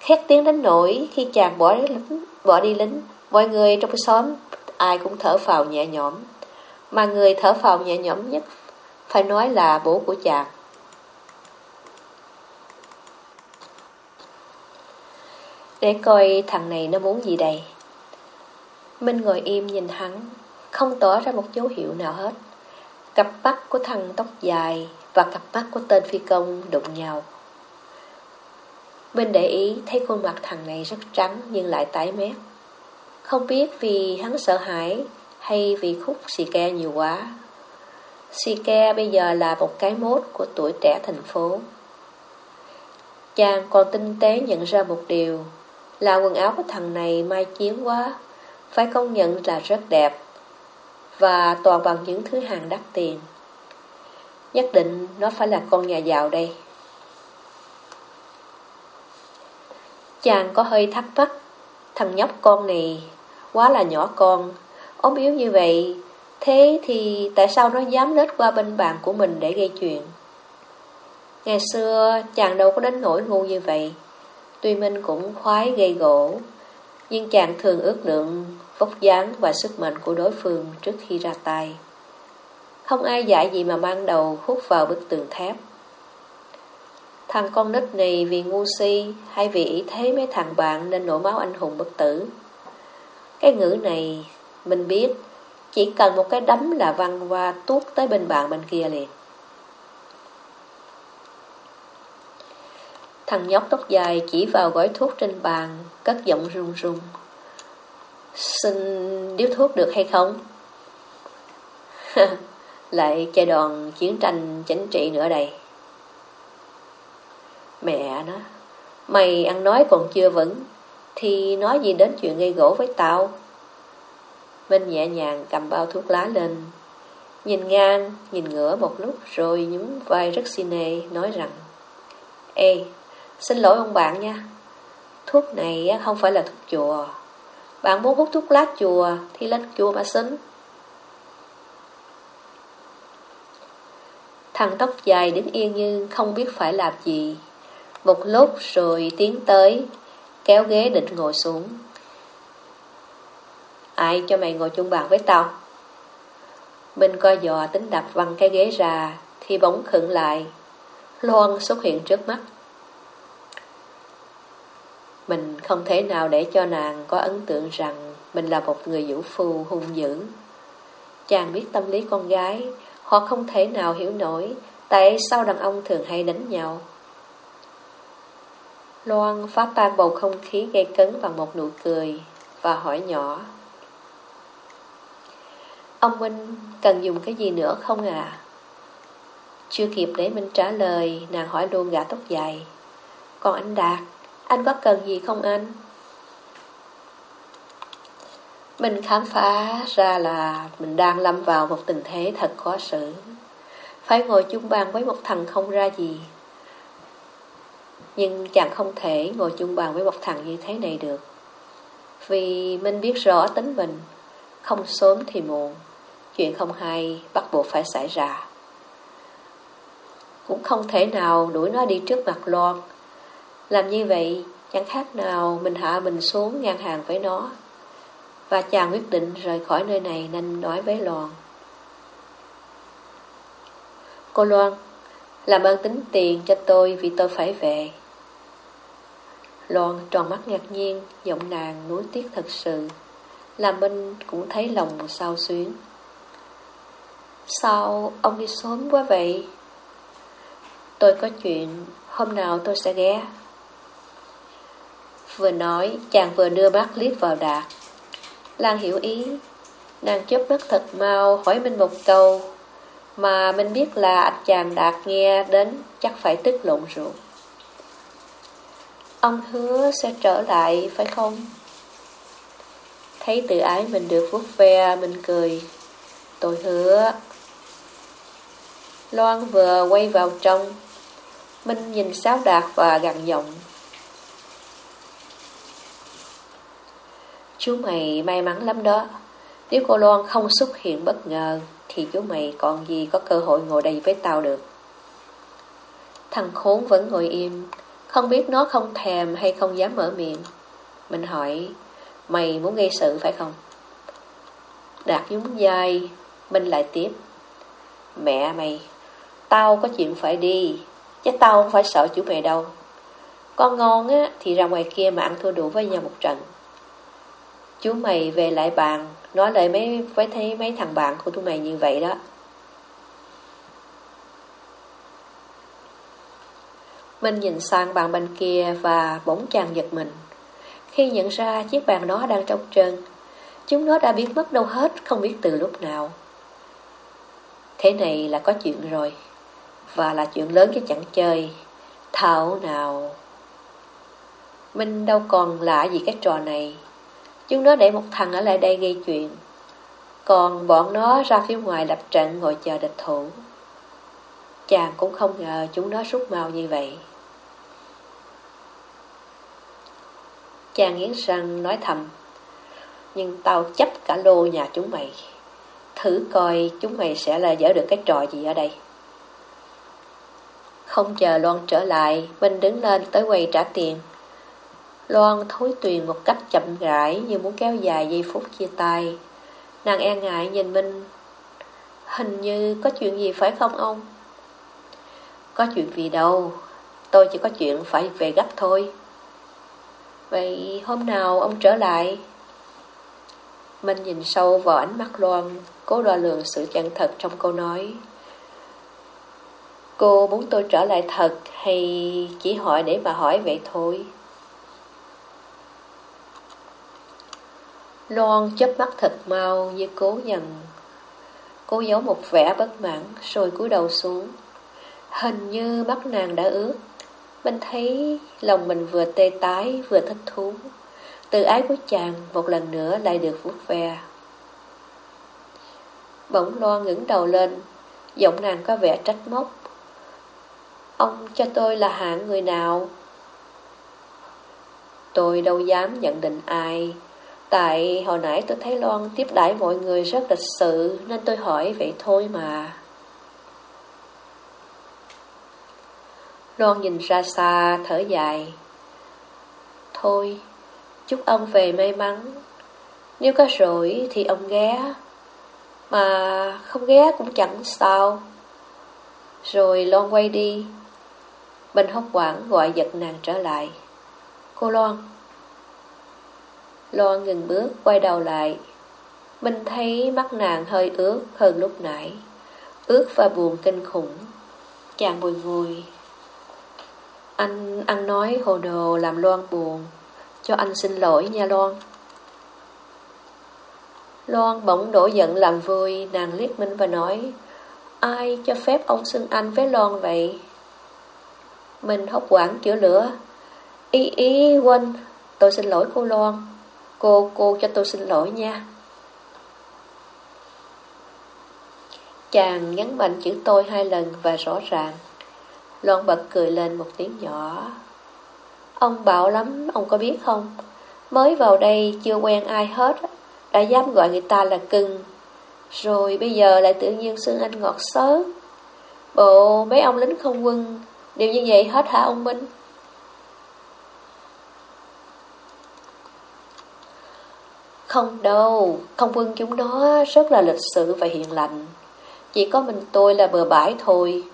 Khét tiếng đến nỗi khi chàng bỏ lính, bỏ đi lính, mọi người trong cái xóm ai cũng thở phào nhẹ nhõm. Mà người thở phào nhẹ nhõm nhất phải nói là bố của chàng. Để coi thằng này nó muốn gì đây. Minh ngồi im nhìn hắn, không tỏ ra một dấu hiệu nào hết. Cặp mắt của thằng tóc dài và cặp mắt của tên phi công đụng nhau. Minh để ý thấy khuôn mặt thằng này rất trắng nhưng lại tái mét. Không biết vì hắn sợ hãi hay vì khúc xì ke nhiều quá. Sike ke bây giờ là một cái mốt của tuổi trẻ thành phố. Chàng còn tinh tế nhận ra một điều là quần áo của thằng này mai chiến quá, phải công nhận là rất đẹp và toàn bằng những thứ hàng đắt tiền. Nhất định nó phải là con nhà giàu đây. Chàng có hơi thắc mắc, thằng nhóc con này quá là nhỏ con, ốm yếu như vậy, thế thì tại sao nó dám lết qua bên bạn của mình để gây chuyện? Ngày xưa chàng đâu có đến nỗi ngu như vậy, tuy Minh cũng khoái gây gỗ, nhưng chàng thường ước lượng vóc dáng và sức mạnh của đối phương trước khi ra tay. Không ai dạy gì mà mang đầu hút vào bức tường thép. Thằng con nít này vì ngu si hay vì ý thế mấy thằng bạn nên nổi máu anh hùng bất tử. Cái ngữ này mình biết chỉ cần một cái đấm là văng qua tuốt tới bên bàn bên kia liền. Thằng nhóc tóc dài chỉ vào gói thuốc trên bàn, cất giọng run run. Xin điếu thuốc được hay không? Lại chạy đòn chiến tranh chính trị nữa đây. Mẹ nó, mày ăn nói còn chưa vững, thì nói gì đến chuyện gây gỗ với tao? Minh nhẹ nhàng cầm bao thuốc lá lên, nhìn ngang, nhìn ngửa một lúc rồi nhún vai rất nề nói rằng Ê, xin lỗi ông bạn nha, thuốc này không phải là thuốc chùa. Bạn muốn hút thuốc lá chùa thì lên chùa mà xin. Thằng tóc dài đứng yên như không biết phải làm gì. Một lúc rồi tiến tới, kéo ghế định ngồi xuống. Ai cho mày ngồi chung bàn với tao? Minh coi dò tính đập văng cái ghế ra, thì bỗng khựng lại. Loan xuất hiện trước mắt. Mình không thể nào để cho nàng có ấn tượng rằng mình là một người vũ phu hung dữ. Chàng biết tâm lý con gái, họ không thể nào hiểu nổi tại sao đàn ông thường hay đánh nhau. Loan phá tan bầu không khí gây cấn bằng một nụ cười và hỏi nhỏ. Ông Minh cần dùng cái gì nữa không à? Chưa kịp để Minh trả lời, nàng hỏi luôn gã tóc dài. Còn anh Đạt, anh có cần gì không anh? Mình khám phá ra là mình đang lâm vào một tình thế thật khó xử. Phải ngồi chung bàn với một thằng không ra gì. Nhưng chàng không thể ngồi chung bàn với một thằng như thế này được. Vì mình biết rõ tính mình, không sớm thì muộn, chuyện không hay bắt buộc phải xảy ra. Cũng không thể nào đuổi nó đi trước mặt Loan. Làm như vậy chẳng khác nào mình hạ mình xuống ngang hàng với nó. Và chàng quyết định rời khỏi nơi này nên nói với Loan. Cô Loan, làm ơn tính tiền cho tôi vì tôi phải về. Loan tròn mắt ngạc nhiên, giọng nàng nuối tiếc thật sự. Làm Minh cũng thấy lòng sao xuyến. Sao ông đi sớm quá vậy? Tôi có chuyện, hôm nào tôi sẽ ghé. Vừa nói, chàng vừa đưa mắt liếc vào Đạt. Lan hiểu ý, nàng chớp mắt thật mau hỏi Minh một câu, mà mình biết là anh chàng Đạt nghe đến chắc phải tức lộn ruột. Ông hứa sẽ trở lại phải không? Thấy tự ái mình được vuốt ve Mình cười Tôi hứa Loan vừa quay vào trong. Minh nhìn Sáu Đạt và gằn giọng. Chú mày may mắn lắm đó. Nếu cô Loan không xuất hiện bất ngờ, Thì chú mày còn gì có cơ hội ngồi đây với tao được? Thằng khốn vẫn ngồi im. Không biết nó không thèm hay không dám mở miệng. Mình hỏi, Mày muốn gây sự phải không? Đạt nhúng dai Minh lại tiếp, Mẹ mày Tao có chuyện phải đi, Chứ tao không phải sợ chú mày đâu. Con ngon á, Thì ra ngoài kia mà ăn thua đủ với nhau một trận. Chú mày về lại bàn, Nói lại mấy, với thấy mấy thằng bạn của tụi mày như vậy đó. Minh nhìn sang bàn bên kia Và bỗng chàng giật mình. Khi nhận ra chiếc bàn đó đang trống trơn, Chúng nó đã biến mất đâu hết, Không biết từ lúc nào. Thế này là có chuyện rồi. Và là chuyện lớn chứ chẳng chơi. Thảo nào? Minh đâu còn lạ gì cái trò này. Chúng nó để một thằng ở lại đây gây chuyện. Còn bọn nó ra phía ngoài lập trận ngồi chờ địch thủ. Chàng cũng không ngờ chúng nó rút mau như vậy. Chàng nghiến răng nói thầm, Nhưng tao chấp cả lô nhà chúng mày. Thử coi chúng mày sẽ là dở được cái trò gì ở đây. Không chờ Loan trở lại Vinh đứng lên tới quầy trả tiền. Loan thối tuyền một cách chậm rãi Như muốn kéo dài giây phút chia tay. Nàng e ngại nhìn Minh. Hình như có chuyện gì phải không ông? Có chuyện gì đâu. Tôi chỉ có chuyện phải về gấp thôi. Vậy hôm nào ông trở lại? Minh nhìn sâu vào ánh mắt Loan, cố đo lường sự chân thật trong câu nói. Cô muốn tôi trở lại thật hay chỉ hỏi để mà hỏi vậy thôi? Loan chớp mắt thật mau như cố dần. Cố giấu một vẻ bất mãn, rồi cúi đầu xuống. Hình như mắt nàng đã ướt. Mình thấy lòng mình vừa tê tái, vừa thích thú Từ ái của chàng một lần nữa lại được vuốt ve Bỗng loan ngẩng đầu lên, Giọng nàng có vẻ trách móc Ông cho tôi là hạng người nào? Tôi đâu dám nhận định ai. Tại hồi nãy tôi thấy Loan tiếp đãi mọi người rất lịch sự, Nên tôi hỏi vậy thôi mà. Loan nhìn ra xa, thở dài. Thôi, Chúc ông về may mắn. Nếu có rỗi thì ông ghé. Mà không ghé cũng chẳng sao. Rồi Loan quay đi. Bình hốc quảng gọi giật nàng trở lại. Cô Loan. Loan ngừng bước, quay đầu lại. Mình thấy mắt nàng hơi ướt hơn lúc nãy. Ướt và buồn kinh khủng. Chàng bùi vui anh ăn nói hồ đồ làm Loan buồn. Cho anh xin lỗi nha, Loan. Loan bỗng đổ giận làm vui, Nàng liếc Minh và nói, Ai cho phép ông xưng anh với Loan vậy? Mình hốc quản chữa lửa. Ý ý quên. Tôi xin lỗi cô Loan. Cô, cô cho tôi xin lỗi nha. Chàng nhấn mạnh chữ tôi hai lần và rõ ràng. Loan bật cười lên một tiếng nhỏ. Ông bạo lắm, ông có biết không? Mới vào đây chưa quen ai hết. Đã dám gọi người ta là cưng. Rồi bây giờ lại tự nhiên xưng anh ngọt sớ. Bộ mấy ông lính không quân đều như vậy hết hả ông Minh? Không đâu, không quân chúng nó rất là lịch sự và hiền lành. Chỉ có mình tôi là bừa bãi thôi.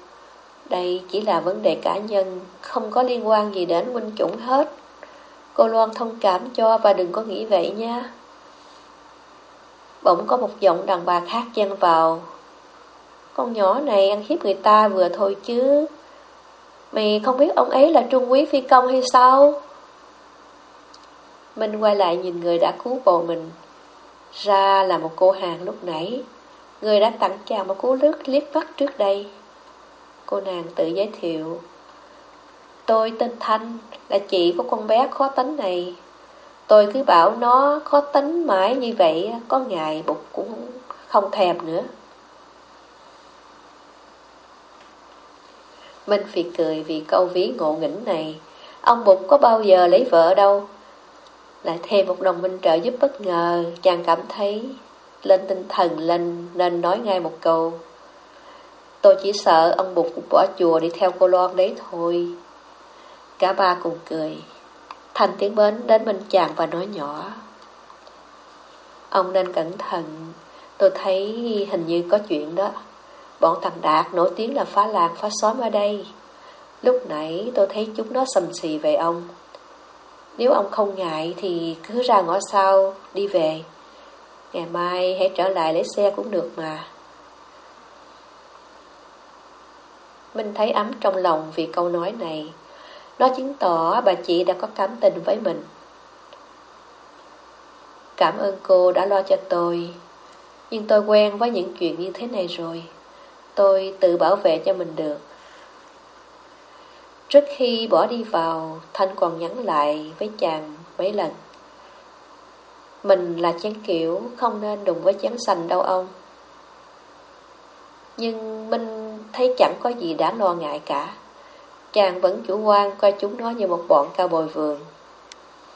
Đây chỉ là vấn đề cá nhân, không có liên quan gì đến quân chủng hết. Cô Loan thông cảm cho và đừng có nghĩ vậy nha. Bỗng có một giọng đàn bà khác chen vào. Con nhỏ này ăn hiếp người ta vừa thôi chứ. Mày không biết ông ấy là trung quý phi công hay sao? Minh quay lại nhìn người đã cứu bồ mình. Ra là một cô hàng lúc nãy. Người đã tặng chàng một cú lướt liếc mắt trước đây. Cô nàng tự giới thiệu. Tôi tên Thanh, là chị của con bé khó tính này. Tôi cứ bảo nó khó tính mãi như vậy, có ngày bụng cũng không thèm nữa. Minh Phi cười vì câu ví ngộ nghĩnh này. Ông Bụt có bao giờ lấy vợ đâu. Lại thêm một đồng minh trợ giúp bất ngờ, chàng cảm thấy lên tinh thần lên nên nói ngay một câu. Tôi chỉ sợ ông Bụt bỏ chùa đi theo cô Loan đấy thôi. Cả ba cùng cười. Thành tiếng bến đến bên chàng và nói nhỏ. Ông nên cẩn thận, tôi thấy hình như có chuyện đó. Bọn thằng Đạt nổi tiếng là phá làng phá xóm ở đây. Lúc nãy tôi thấy chúng nó sầm xì về ông. Nếu ông không ngại thì cứ ra ngõ sau, đi về. Ngày mai hãy trở lại lấy xe cũng được mà. Minh thấy ấm trong lòng vì câu nói này. Nó chứng tỏ bà chị đã có cảm tình với mình. Cảm ơn cô đã lo cho tôi. Nhưng tôi quen với những chuyện như thế này rồi. Tôi tự bảo vệ cho mình được. Trước khi bỏ đi vào, Thanh còn nhắn lại với chàng mấy lần. Mình là chén kiểu, không nên đụng với chén xanh đâu ông. Nhưng Minh thấy chẳng có gì đáng lo ngại cả. Chàng vẫn chủ quan coi chúng nó như một bọn cao bồi vườn.